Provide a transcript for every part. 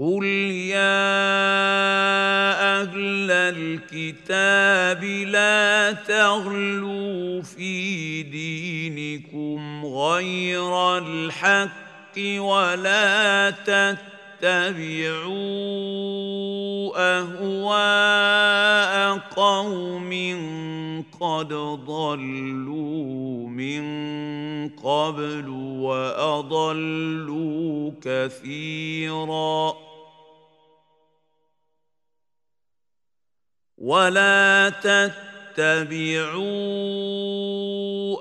قل يا أهل الكتاب لا تغلوا في دينكم غير الحق ولا تتبعوا اهواء قوم قد ضلوا من قبل واضلوا كثيرا ولا تتبعوا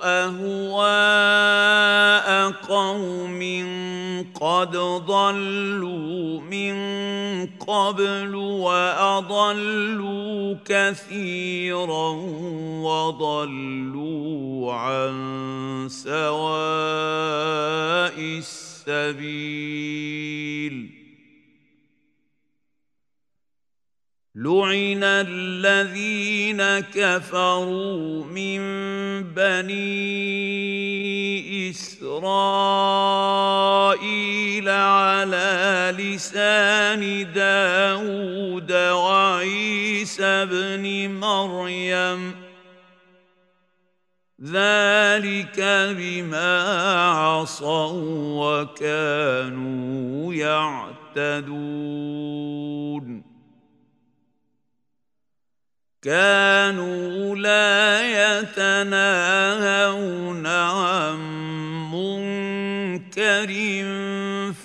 اهواء قوم قد ضلوا قبل وأضلوا كثيرا وضلوا عن سواء السبيل. لعن الذين كفروا من بني اسرائيل على لسان داود وعيسى بن مريم ذلك بما عصوا وكانوا يعتدون كانوا لا يتناهون عن منكر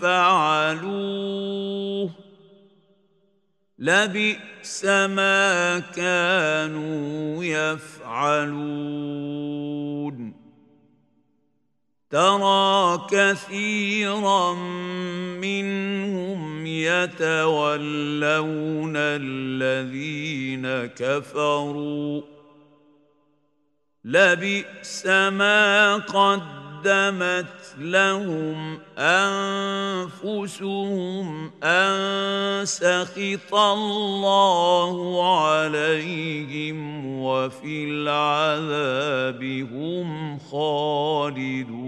فعلوه. لبئس ما كانوا يفعلون. ترى كثيرا منهم يتولون الذين كفروا لبئس ما قدمت لهم أنفسهم أن سخط الله عليهم وفي العذاب هم خالدون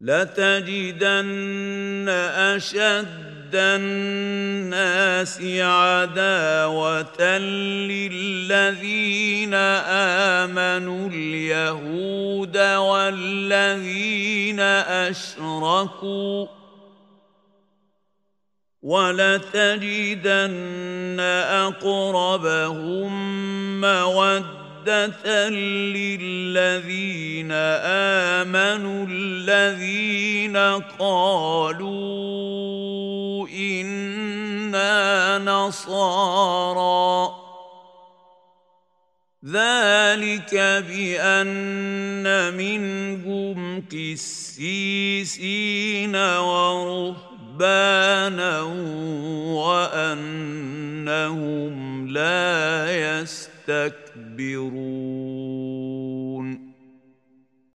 لتجدن أشد الناس عداوة للذين آمنوا اليهود والذين أشركوا ولتجدن أقربهم مودة مودة للذين آمنوا الذين قالوا إنا نصارى. ذلك بأن منهم قسيسين ورهبانا وأنهم لا يستكبرون تستكبرون